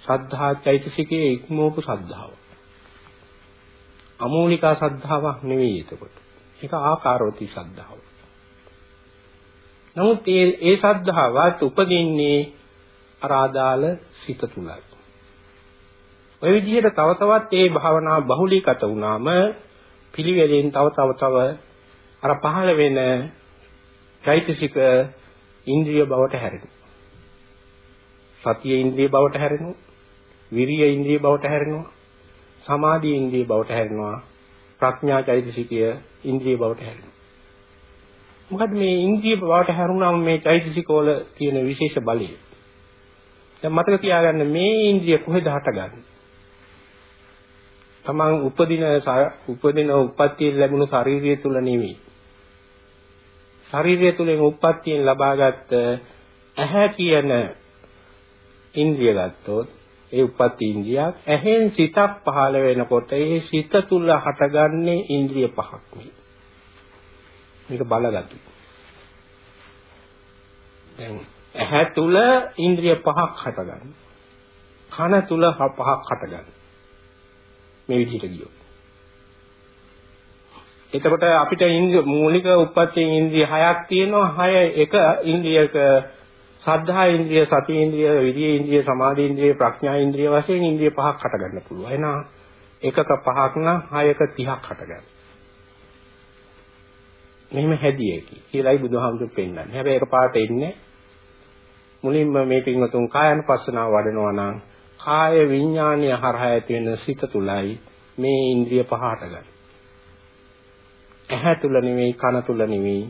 සද්ධා චෛතසිකයේ ඉක්මෝපු සද්ධාව අමෝලිකා සද්ධාාවක් නෙවෙයි එතකොට ඒක ආකාරවති සද්ධාව. නමුත් ඒ ඒ සද්ධාවත් උපදින්නේ අර ආදාළ සිත තුලයි. ඔය විදිහට තව තවත් ඒ භාවනා බහුලීගත වුණාම පිළිවෙලින් තව තව තව අර පහළ වෙන චෛතසික ඉන්ද්‍රිය බවට හැරෙනවා. සතිය ඉන්ද්‍රිය බවට හැරෙනවා. විරිය ඉන්ද්‍රිය බවට හැරෙනවා. සමාධි ඉන්ද්‍රිය බවට හැරෙනවා. ප්‍රඥා චෛතසිකය ඉන්ද්‍රිය බවට හැරෙනවා. මොකද මේ ඉන්ද්‍රිය බවට හැරුණාම මේ චෛතසිකවල තියෙන විශේෂ බලය. දැන් මතක තියාගන්න මේ ඉන්ද්‍රිය කොහෙද හටගන්නේ? තමන් උපදින උපදින උප්පත්තියෙන් ලැබුණු ශාරීරිය තුල නෙවෙයි. ශරීරය තුළින් උප්පත්තියෙන් ලබාගත් ඇහැ කියන ඉන්ද්‍රිය ගත්තොත් ඒ උප්පත්ති ඉන්ද්‍රියක් ඇහෙන් සිතක් පහළ වෙනකොට ඒ සිත තුල හටගන්නේ ඉන්ද්‍රිය පහක් මේ. මේක බලගතු. දැන් ඇහැ තුල ඉන්ද්‍රිය පහක් හටගන්නවා. කන තුල පහක් හටගන්න. මේ විදිහට ගියොත්. එතකොට අපිට මූලික උප්පත්තියෙන් ඉන්ද්‍රිය හයක් තියෙනවා. හය එක ඉන්ද්‍රියක සද්ධා ඉන්ද්‍රිය, සති ඉන්ද්‍රිය, විරිය ඉන්ද්‍රිය, සමාධි ඉන්ද්‍රිය, ප්‍රඥා ඉන්ද්‍රිය වශයෙන් ඉන්ද්‍රිය පහක් හටගන්න පුළුවන්. එහෙනම් එකක පහක් නම් හයක 30ක් හටගන්න. මෙහෙම හැදියේකි කියලායි බුදුහාමුදුරු පෙන්නන්නේ. හැබැයි එකපාරට එන්නේ මුලින්ම මේ පින්වතුන් කායනුපස්සනාව වඩනවා නම් කාය විඥානය හරහා ඇති වෙන සිත තුලයි මේ ඉන්ද්‍රිය පහ හටගන්නේ. ඇහැ තුල නෙවෙයි කන තුල නෙවෙයි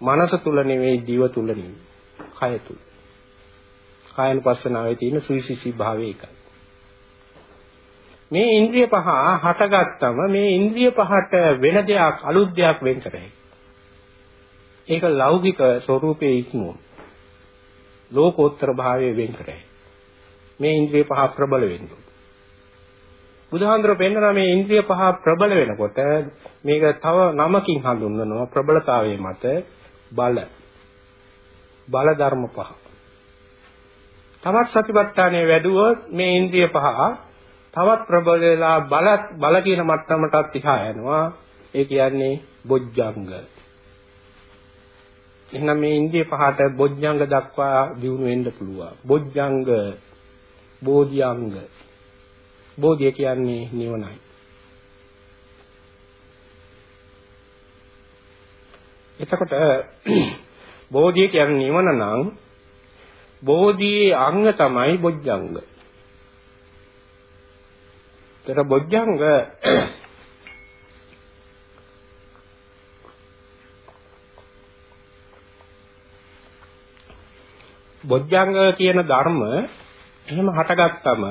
මනස තුල නෙවෙයි දිව තුල නෙවෙයි කය තුල. කායනුපස්සනාවේ තියෙන සුවිසිසි භාවය එකයි. මේ ඉන්ද්‍රිය පහ හටගත්තම මේ ඉන්ද්‍රිය පහට වෙන දෙයක් අලුත් දෙයක් වෙන් කරයි. ඒක ලෞකික ස්වરૂපයේ ඉක්මෝ. ලෝකෝත්තර භාවයේ වෙන් කරයි. මේ ඉන්ද්‍රිය පහ ප්‍රබල වෙන්න. බුදුහාඳුර පෙන්වන මේ ඉන්ද්‍රිය පහ ප්‍රබල වෙනකොට මේක තව නමකින් හඳුන්වනවා ප්‍රබලතාවයේ මත බල. බල ධර්ම පහ. තවත් සතිපට්ඨානයේ වැඩුවොත් මේ ඉන්ද්‍රිය පහ තවත් ප්‍රබල වෙලා බල බල කියන මට්ටමටත් ඉහා යනවා. ඒ කියන්නේ බොජ්ජංග. එහෙනම් මේ ඉන්ද්‍රිය පහට බොජ්ජංග දක්වා දියුණු වෙන්න පුළුවන්. බොජ්ජංග බෝධිඅංග. බෝධිය කියන්නේ නිවනයි. එතකොට බෝධිය කියන්නේ නිවන නම් බෝධියේ අංග තමයි බොජ්ජංග. ඒතර බොජ්ජංග බොජ්ජංග කියන ධර්ම එහෙම හටගත්තම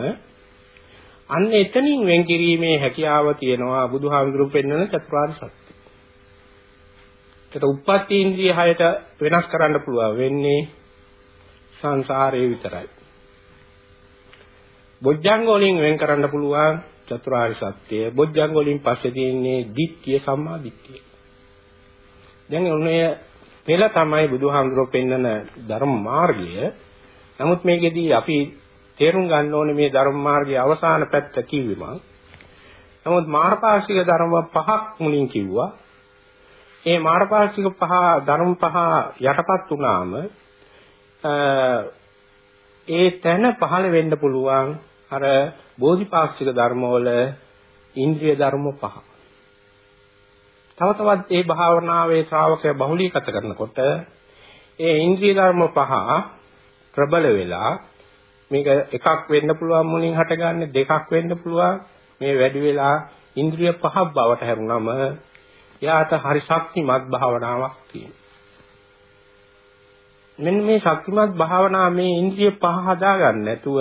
අන්න එතනින් වෙන් කිරීමේ හැකියාව තියෙනවා බුදුහාමුදුරු පෙන්වන චතුරාර්ය සත්‍ය. ඒකට උප්පත්ති ඉන්ද්‍රිය හයට වෙනස් කරන්න පුළුවන් වෙන්නේ සංසාරේ විතරයි. බොජ්ජංග වලින් වෙන් කරන්න පුළුවන් චතුරාර්ය සත්‍ය. බොජ්ජංග වලින් පස්සේ තියෙන්නේ ditthිය සම්මා ditthිය. දැන් ඔන්නේ පෙළ තමයි බුදුහාමුදුරුවෝ පෙන්වන ධර්ම මාර්ගය. නමුත් මේකෙදී අපි තේරුම් ගන්න ඕනේ මේ ධර්ම මාර්ගයේ අවසාන පැත්ත කිව්වේ මම. නමුත් මාර්ගපාක්ෂික ධර්ම පහක් මුලින් කිව්වා. ඒ මාර්ගපාක්ෂික පහ ධර්ම පහ යටපත් වුණාම ඒ තැන පහළ වෙන්න පුළුවන් අර බෝධිපාක්ෂික ධර්මවල ඉන්ද්‍රිය ධර්ම පහ. තව තවත් ඒ භාවනාවේ ශ්‍රාවකය බහුලීගත කරනකොට ඒ ඉන්ද්‍රිය ධර්ම පහ ප්‍රබල වෙලා මේක එකක් වෙන්න පුළුවන් මුලින් හටගන්නේ දෙකක් වෙන්න පුළුවන්. මේ වැඩි වෙලා ඉන්ද්‍රිය පහක් බවට හැරුණම එයාට හරි ශක්තිමත් භාවනාවක් තියෙනවා. මෙන්න මේ ශක්තිමත් භාවනාව මේ ඉන්ද්‍රිය පහ හදාගන්න නැතුව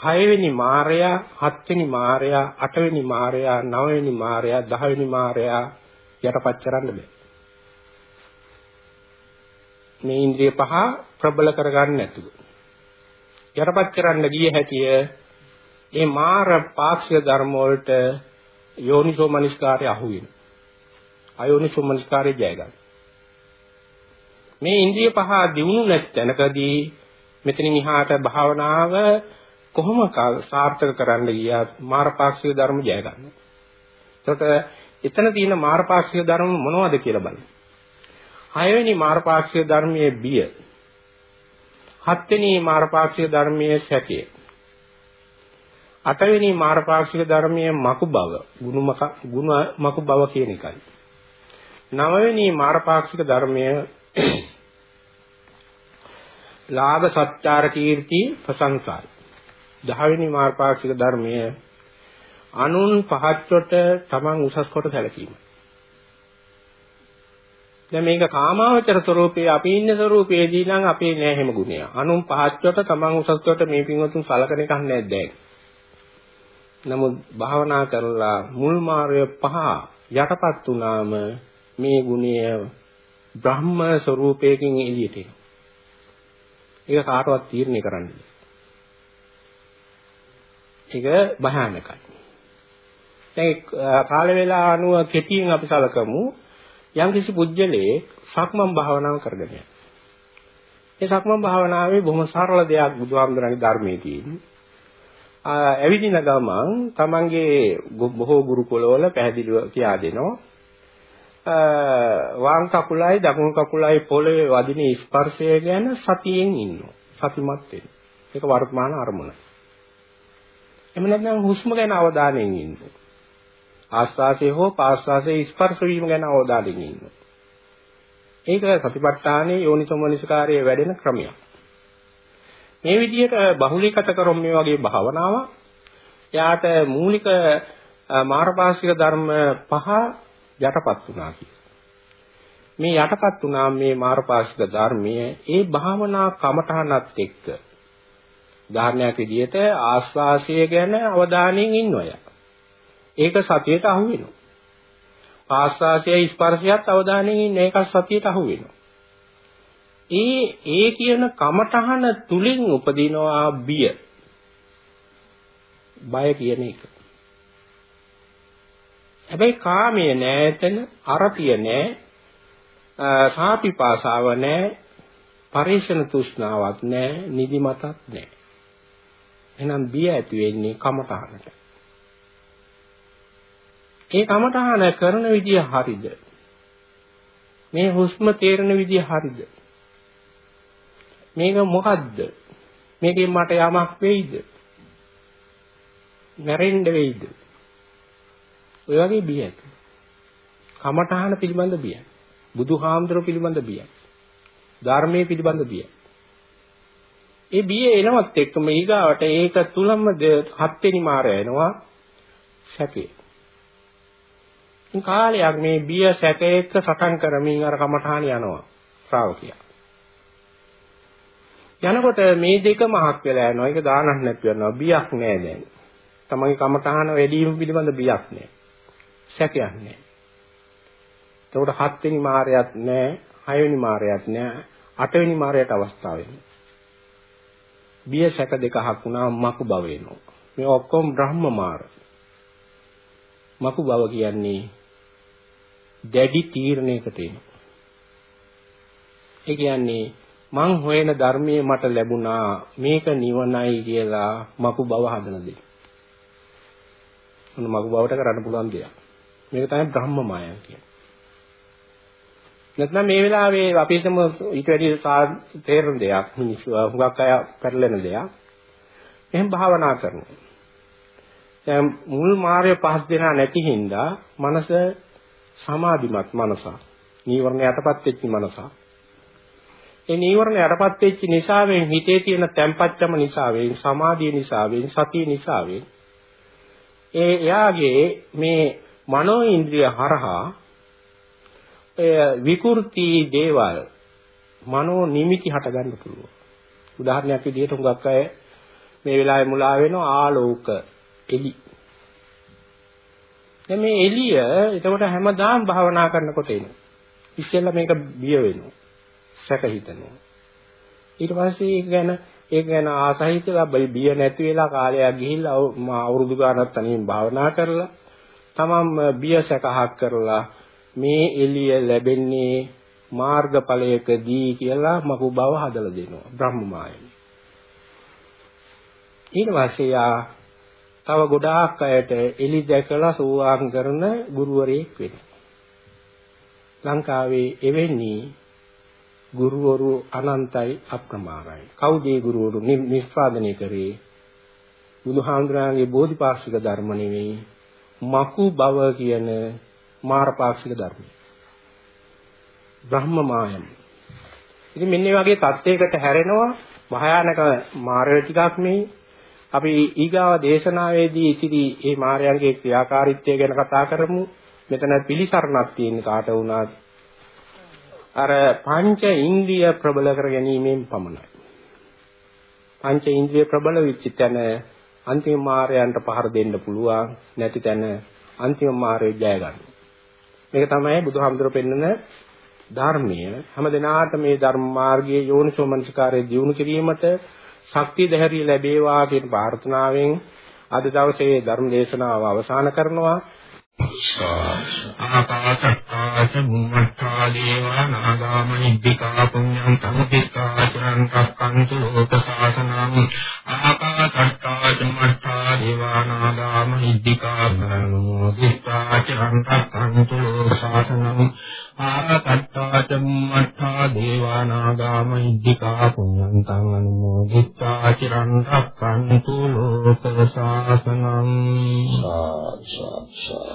හයවෙනි මාරයා හත්වෙනි මාරයා අටවෙනි මාරයා නවවෙනි මාරයා දහවෙනි මාරයා යටපත් කරන්න බෑ. මේ ඉන්ද්‍රිය පහ ප්‍රබල කරගන්න නැතුව. යටපත් කරන්න ගිය හැටිය ඒ මාර පාක්ෂික ධර්ම වලට යෝනිසෝ මනස්කාරය අහු වෙන. අයෝනිසෝ මනස්කාරය ජය ගන්න. මේ ඉන්ද්‍රිය පහ දිනු නැත්නකදී මෙතනින් එහාට භාවනාව කොහොම සාර්ථක කරන්න ගියත් මාරපාක්ෂික ධර්ම ජය ගන්න. එතකොට එතන තියෙන මාරපාක්ෂික ධර්ම මොනවද කියලා බලන්න. හයවෙනි මාරපාක්ෂික ධර්මයේ බිය හත්වෙනි මාර්ගපාක්ෂික ධර්මයේ සැකය. අටවෙනි මාර්ගපාක්ෂික ධර්මයේ මකු බව, ගුණමක ගුණ මකු බව කියන එකයි. නවවෙනි මාර්ගපාක්ෂික ධර්මයේ ලාභ සත්‍යාර කීර්ති ප්‍රශංසායි. දහවෙනි මාර්ගපාක්ෂික ධර්මයේ අනුන් පහත්වට තමන් උසස් කොට සැලකීම. දැන් මේක කාමාවචර ස්වરૂපයේ අපි ඉන්න ස්වરૂපයේදී නම් අපේ නෑ හැම ගුණය. අනුන් පහත්වට තමන් උසස්වට මේ පින්වතුන් සලකන එකක් නැද්ද? නමුත් භාවනා කරලා මුල් මාර්ය පහ යටපත් වුණාම මේ ගුණය බ්‍රහ්ම ස්වરૂපයකින් එළියට එනවා. ඒක කාටවත් තීරණය කරන්න බෑ. ඒක භයානකයි. දැන් කාල වේලා අනුව කෙටියෙන් අපි සලකමු යම්කිසි පුජ්‍යලේ සක්මන් භාවනාව කරගෙන යනවා. ඒ සක්මන් භාවනාවේ බොහොම සරල දෙයක් බුදුහාමුදුරන්ගේ ධර්මයේ තියෙන්නේ. ඇවිදින ගමන් තමන්ගේ බොහෝ ගුරුකුලවල පැහැදිලිව කියා දෙනවා. වම් කකුලයි දකුණු කකුලයි පොළවේ වදින ස්පර්ශය ගැන සතියෙන් ඉන්නවා. සතිමත් වෙන්න. ඒක වර්තමාන අරමුණ. එහෙම නැත්නම් හුස්ම ගැන අවධානයෙන් ඉන්න. ආස්වාසය හෝ පාස්වාසයේ ස්පර්ශ වීම ගැන අවධානයෙන් ඉන්න. ඒක සතිපට්ඨානයේ යෝනිසෝමනසිකාරයේ වැඩෙන ක්‍රමයක්. මේ විදිහට බහුලීගත කරොම් මේ වගේ භාවනාවක් එයාට මූලික මාර්ගපාක්ෂික ධර්ම පහ යටපත් වුණා මේ යටපත් වුණා මේ මාර්ගපාක්ෂික ධර්මයේ ඒ භාවනා කමඨහනත් එක්ක උදාහරණයක් විදිහට ආස්වාසය ගැන අවධානයෙන් ඉන්නවය. ඒක සතියට අහු වෙනවා. ආස්වාසයයි ස්පර්ශයත් අවධානයෙන් ඉන්න ඒක සතියට අහු වෙනවා. ඒ ඒ කියන කමඨහන තුලින් උපදිනවා බිය. බය කියන එක. හැබැයි කාමයේ නෑ එතන, අරතිය නෑ, සාපිපාසාව නෑ, පරිශන තෘෂ්ණාවක් නෑ, නිදිමතක් නෑ. එහෙනම් බිය ඇති වෙන්නේ කමඨහනට. ඒ කමඨහන කරන විදිය හරිද? මේ හුස්ම තේරෙන විදිය හරිද? මේක මොකද්ද? මේකෙන් මට යමක් වෙයිද? නැරෙන්න වෙයිද? ඔය වගේ බියක්. කමඨහන පිළිබඳ බියක්. බුදුහාමුදුර පිළිබඳ බියක්. ධර්මයේ පිළිබඳ බියක්. ඒ බිය එනවත් එක්කම ඊගාවට ඒක තුලම හත් වෙනි මාරය එනවා සැකේ. ඉතින් කාලයක් මේ බිය සැකේ එක්ක සටන් කරමින් අර කමඨහන යනවා ශ්‍රාවකයා. යනකොට මේ දෙකම හක් වෙලා යනවා. ඒක දානක් නැති වෙනවා. බියක් නෑ දැන්. තමන්ගේ කමඨහන වැඩිම පිළිබඳ බියක් නෑ. සැකයක් නෑ. එතකොට හත්වෙනි මාරයත් නෑ, හයවෙනි මාරයත් නෑ, අටවෙනි මාරයට අවස්ථාව වෙනවා. බිය සැක දෙක හක් වුණා මකු බව වෙනවා. මේ ඔක්කොම බ්‍රහ්ම මාර. මකු බව කියන්නේ දැඩි තීරණයකට එනවා. ඒ කියන්නේ මං හොයන ධර්මයේ මට ලැබුණා මේක නිවනයි කියලා මකු බව හදන දෙයක්. මොන මකු බවට කරන්න පුළුවන් දෙයක්. මේක තමයි බ්‍රහ්ම මායя කියන්නේ. නැත්නම් මේ වෙලාවේ අපි හිතමු ඊට වැඩි තේරෙන දෙයක් මිනිස්සු හුඟක් අය පෙරලෙන දෙයක්. එහෙන් භාවනා කරනවා. දැන් මුල් මාර්ය පහස් දෙනා නැති හින්දා මනස සමාධිමත් මනසක්. නීවරණ යටපත් වෙච්ච මනසක්. ඒ නීවරණ යටපත් වෙච්ච නිසාවෙන් හිතේ තියෙන තැම්පච්චම නිසාවෙන් සමාධිය නිසාවෙන් සතිය නිසාවෙන් ඒ එයාගේ මේ මනෝ ඉන්ද්‍රිය හරහා විකෘති දේවල් මනෝ නිමිති හට ගන්න පුළුවන්. උදාහරණයක් විදිහට හුඟක් අය මේ වෙලාවේ මුලා වෙනවා ආලෝක එලි. දැන් මේ එළිය එතකොට හැමදාම භාවනා කරනකොට එනවා. ඉස්සෙල්ලා මේක බිය වෙනවා. සැක හිතනවා. ඊට පස්සේ ඒක ගැන ඒක ගැන ආසහිතලා බිය නැති වෙලා කාලයක් ගිහිල්ලා අවුරුදු ගානක් තනියෙන් භාවනා කරලා තමම් බිය සැකහක් කරලා මේ එළිය ලැබෙන්නේ මාර්ගඵලයකදී කියලා මකු බව හදලා දෙනවා බ්‍රහ්ම මායයි. ඊට පස්සේ යා තව ගොඩාක් අයට එලි දැකලා සෝවාන් කරන ගුරුවරයෙක් වෙනවා. ලංකාවේ එවැනි ගුරුවරු අනන්තයි අප්‍රමාණයි. කවුද මේ ගුරුවරු නිෂ්පාදනය කරේ? බුදුහාමුදුරන්ගේ බෝධිපාක්ෂික ධර්ම නෙවෙයි මකු බව කියන මාරපාක්ෂික ධර්ම. බ්‍රහ්ම මායම්. ඉතින් මෙන්න මේ වගේ தත්යකට හැරෙනවා භයානක මාරය ටිකක් මේ අපි ඊගාව දේශනාවේදී ඉතිරි මේ මාරයන්ගේ ක්‍රියාකාරීත්වය ගැන කතා කරමු. මෙතන පිළිසරණක් තියෙන කාට වුණත් අර පංච ඉන්ද්‍රිය ප්‍රබල කර ගැනීමෙන් පමණයි. පංච ඉන්ද්‍රිය ප්‍රබල වෙච්ච තැන අන්තිම මායයන්ට පහර දෙන්න පුළුවන් නැති තැන අන්තිම මායය ජය ගන්න. මේක තමයි බුදුහාමුදුර පෙන්වන ධර්මය. හැම දිනාට මේ ධර්ම මාර්ගයේ යෝනිසෝමනසිකාරය දියුණු කිරීමට ශක්තිය ධෛර්යය ලැබේවා කියන ප්‍රාර්ථනාවෙන් අද දවසේ ධර්ම දේශනාව අවසන් කරනවා. ආකාශත්තා ච බුම්මත්තා දේවා නාගාම නිද්దికා පුඤ්ඤං සම්පිත්තා චරං රක්ඛන්තු ලෝක සාසනං ආකාශට්ටා සත්තා චුම්මත්තා දේවානාගා මහිද්దికා භනෝ දිත්තා චරන්තං තුලෝ සාසනං ආරතත්තා චුම්මත්තා දේවානාගා මහිද්దికා පුඤ්ඤන්තං අනුමෝදිත්තා චරන්තං තුලෝ සාසනං සාසා